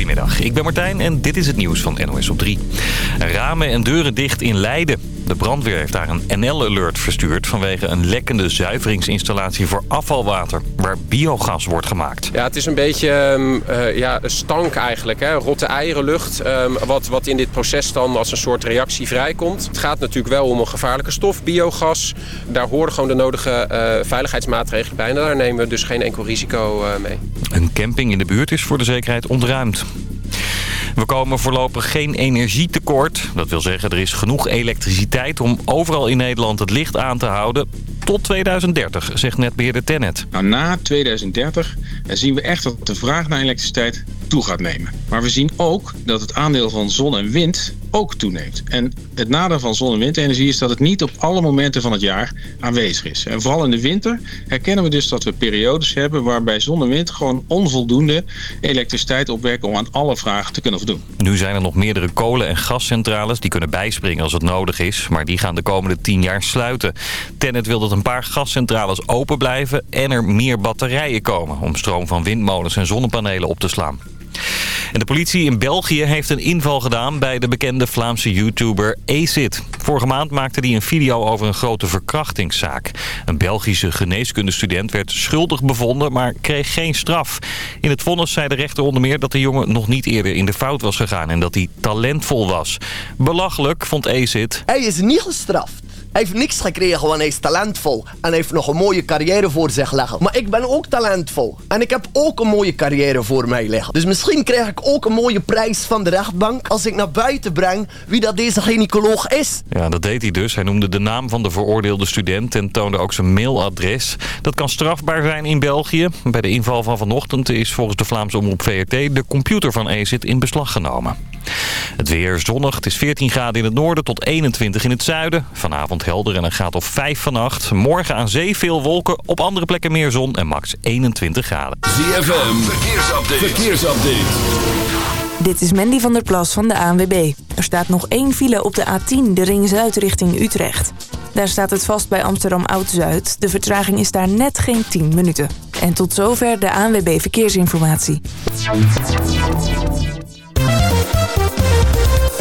Goedemiddag, ik ben Martijn en dit is het nieuws van NOS op 3. Ramen en deuren dicht in Leiden. De brandweer heeft daar een NL-alert verstuurd vanwege een lekkende zuiveringsinstallatie voor afvalwater, waar biogas wordt gemaakt. Ja, het is een beetje uh, ja, stank eigenlijk, hè? rotte eierenlucht, um, wat, wat in dit proces dan als een soort reactie vrijkomt. Het gaat natuurlijk wel om een gevaarlijke stof, biogas. Daar horen gewoon de nodige uh, veiligheidsmaatregelen bij en daar nemen we dus geen enkel risico uh, mee. Een camping in de buurt is voor de zekerheid ontruimd. We komen voorlopig geen energietekort. Dat wil zeggen, er is genoeg elektriciteit om overal in Nederland het licht aan te houden. Tot 2030, zegt netbeheerder Tennet. Nou, na 2030 zien we echt dat de vraag naar elektriciteit toe gaat nemen. Maar we zien ook dat het aandeel van zon en wind ook toeneemt. En het nadeel van zon- en windenergie is dat het niet op alle momenten van het jaar aanwezig is. En vooral in de winter herkennen we dus dat we periodes hebben waarbij zon en wind gewoon onvoldoende elektriciteit opwekken om aan alle vragen te kunnen voldoen. Nu zijn er nog meerdere kolen- en gascentrales die kunnen bijspringen als het nodig is, maar die gaan de komende tien jaar sluiten. Tennet wil dat een paar gascentrales open blijven en er meer batterijen komen om stroom van windmolens en zonnepanelen op te slaan. En de politie in België heeft een inval gedaan bij de bekende Vlaamse YouTuber Acid. Vorige maand maakte hij een video over een grote verkrachtingszaak. Een Belgische geneeskundestudent werd schuldig bevonden, maar kreeg geen straf. In het vonnis zei de rechter onder meer dat de jongen nog niet eerder in de fout was gegaan en dat hij talentvol was. Belachelijk vond Acid. Hij is niet gestraft. Hij heeft niks gekregen, want hij is talentvol. En hij heeft nog een mooie carrière voor zich liggen. Maar ik ben ook talentvol. En ik heb ook een mooie carrière voor mij liggen. Dus misschien krijg ik ook een mooie prijs van de rechtbank... als ik naar buiten breng wie dat deze gynaecoloog is. Ja, dat deed hij dus. Hij noemde de naam van de veroordeelde student... en toonde ook zijn mailadres. Dat kan strafbaar zijn in België. Bij de inval van vanochtend is volgens de Vlaamse omroep VRT... de computer van EZIT in beslag genomen. Het weer zonnig. Het is 14 graden in het noorden tot 21 in het zuiden. Vanavond helder en een graad of 5 vannacht. Morgen aan zee veel wolken. Op andere plekken meer zon en max 21 graden. ZFM, verkeersupdate. verkeersupdate. Dit is Mandy van der Plas van de ANWB. Er staat nog één file op de A10, de Ring Zuid richting Utrecht. Daar staat het vast bij Amsterdam Oud-Zuid. De vertraging is daar net geen 10 minuten. En tot zover de ANWB Verkeersinformatie.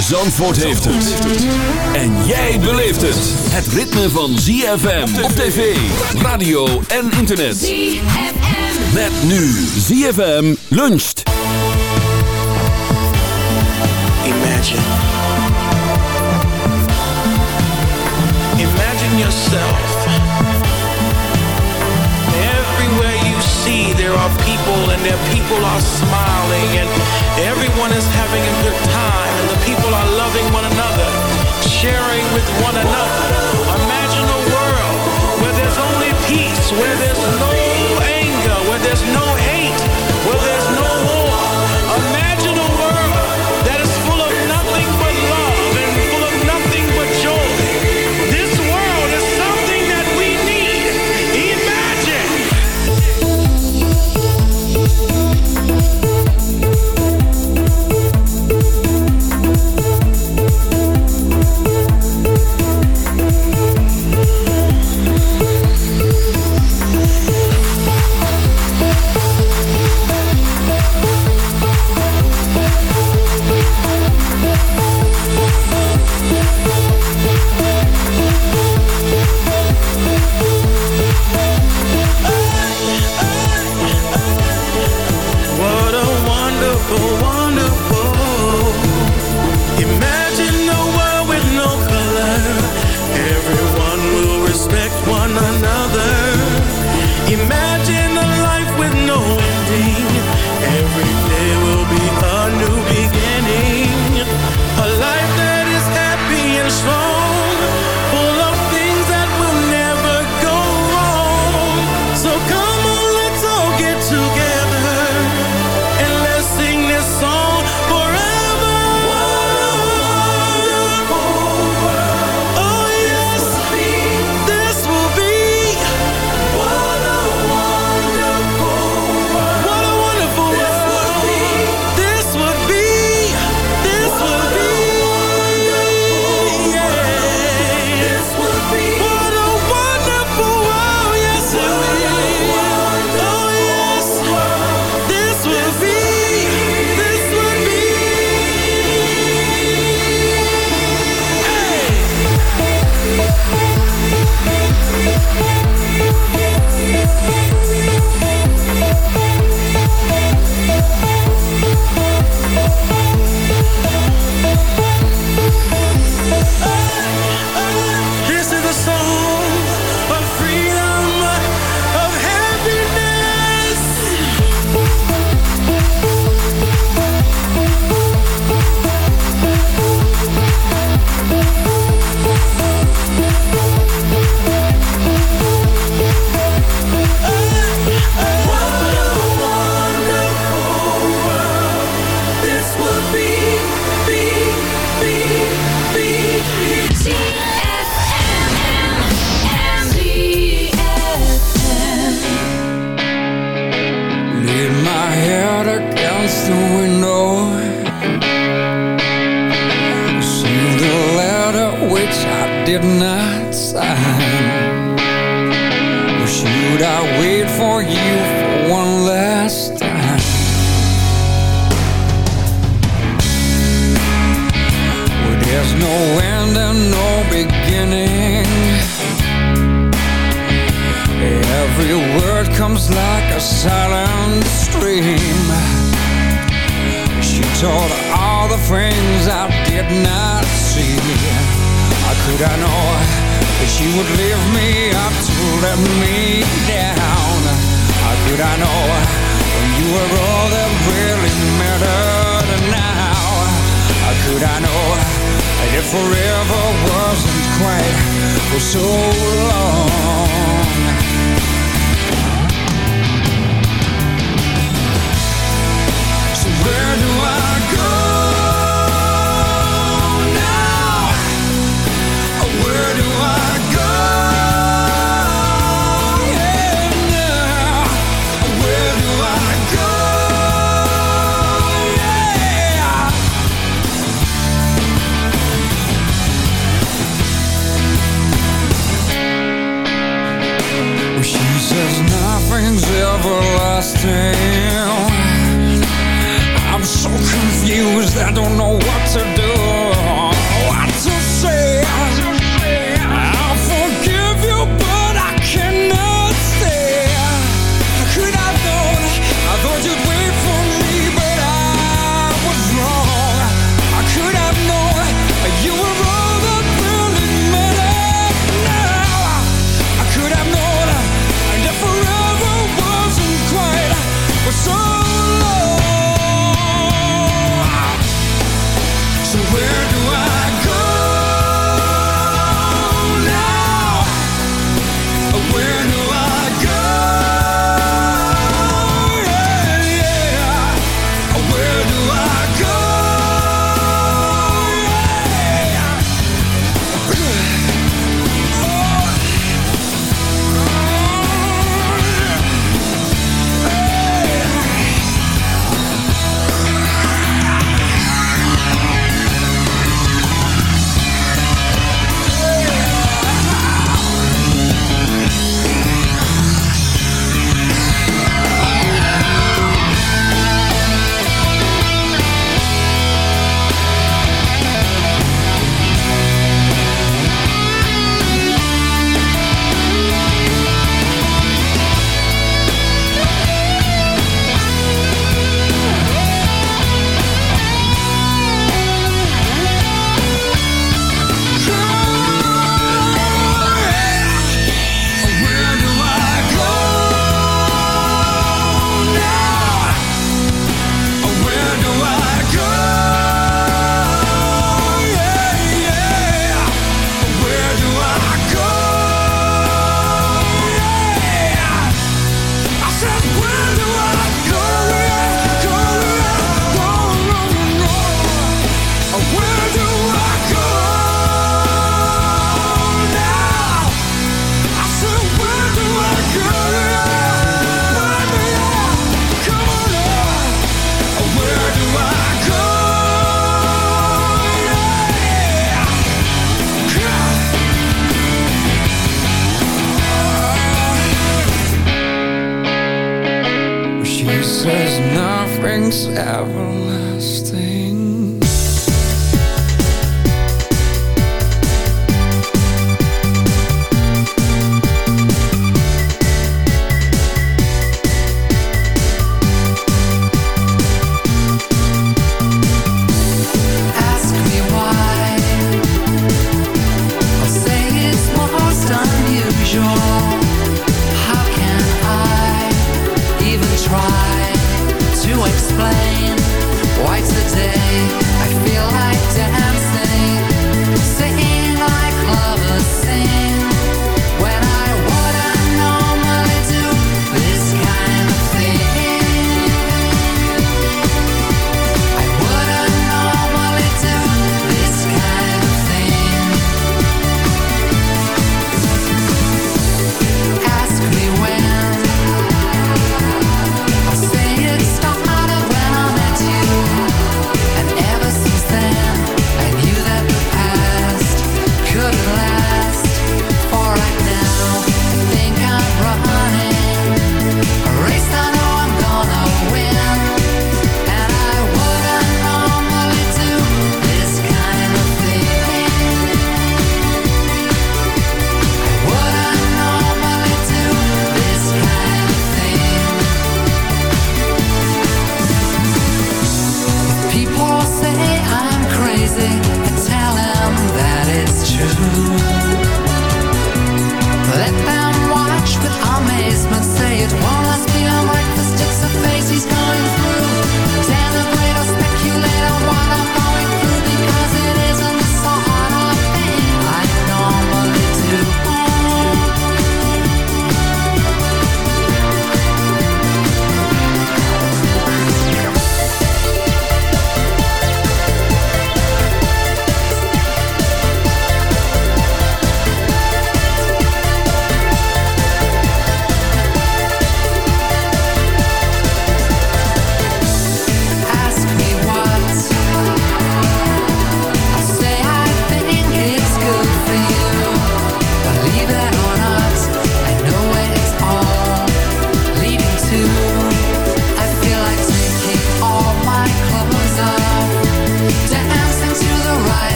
Zandvoort heeft het. En jij beleeft het. Het ritme van ZFM op tv, radio en internet. ZFM. Met nu ZFM luncht. Imagine. Imagine yourself. There are people and their people are smiling and everyone is having a good time and the people are loving one another, sharing with one another.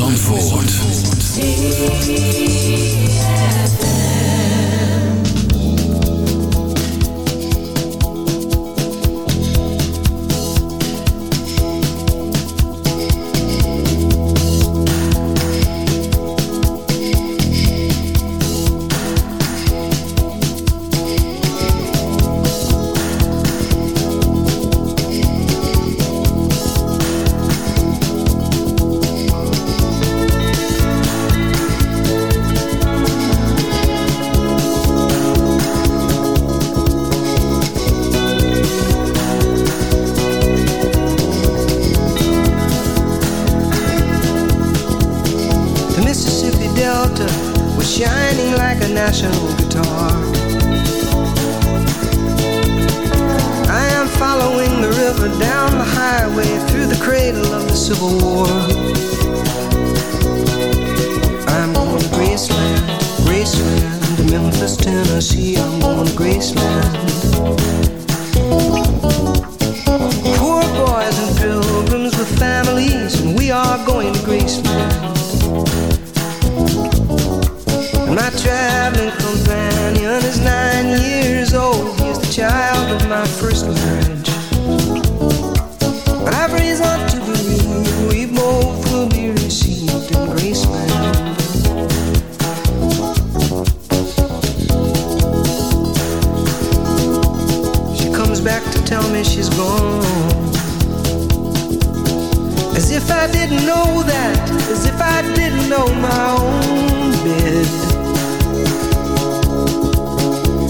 Zandvoort.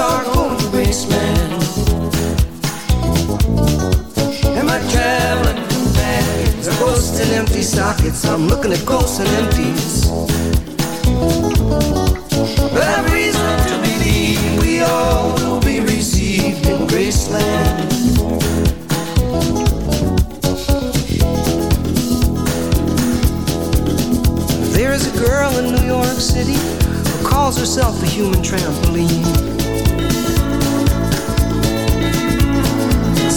Are going to Graceland. And my traveling companions are ghosts and empty sockets. I'm looking at ghosts and empties. But I've reason to believe we all will be received in Graceland. There is a girl in New York City who calls herself a human trampoline.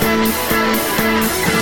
MUZIEK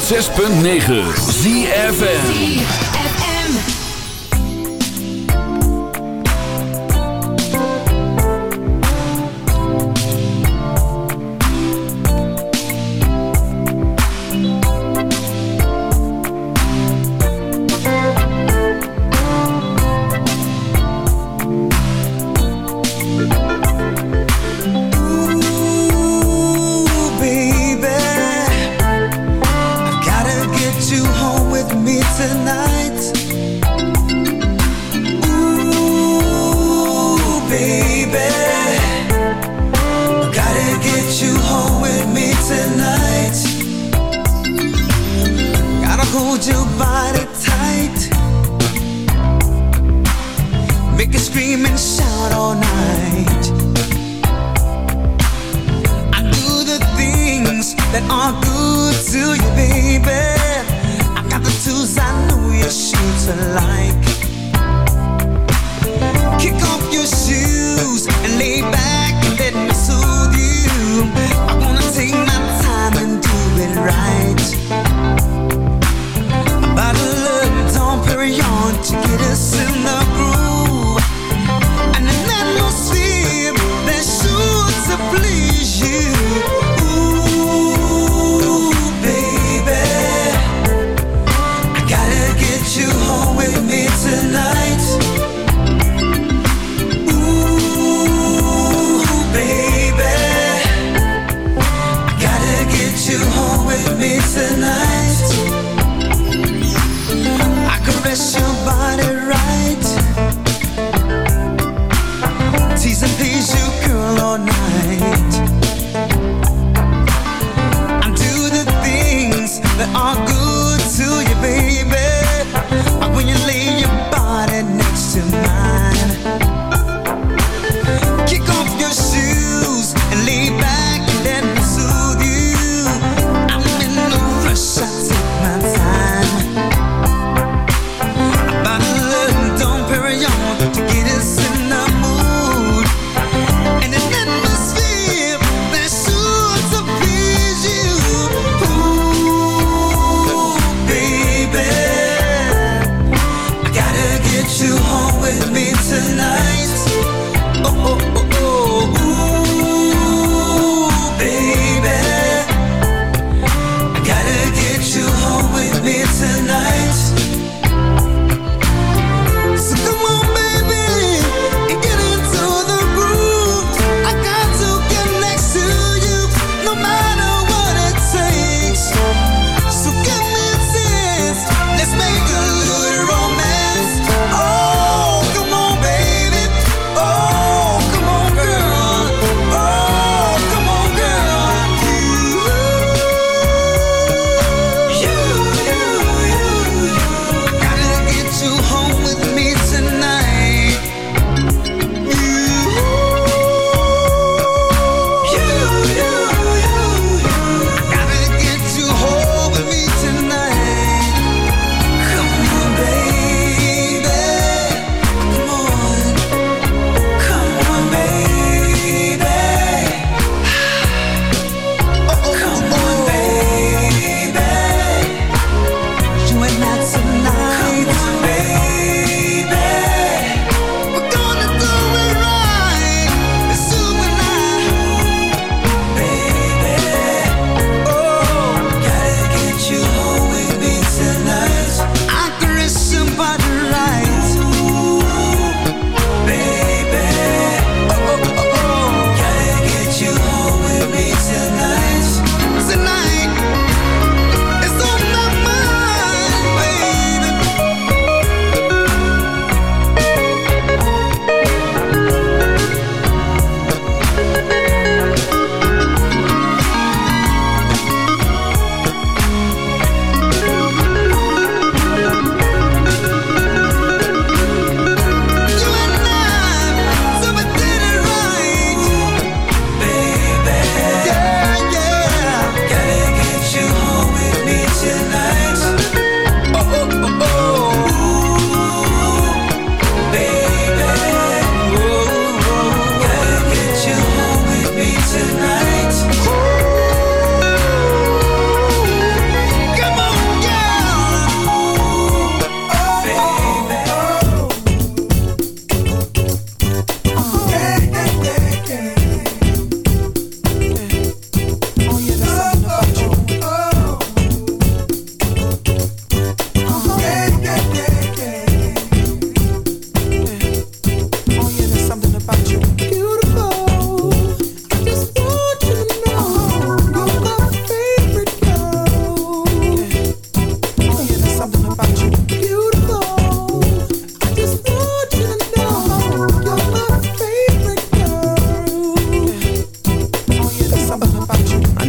106.9 ZFN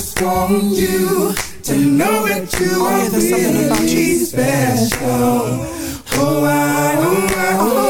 just want you to know that you are really special. Oh, I, oh, I, oh.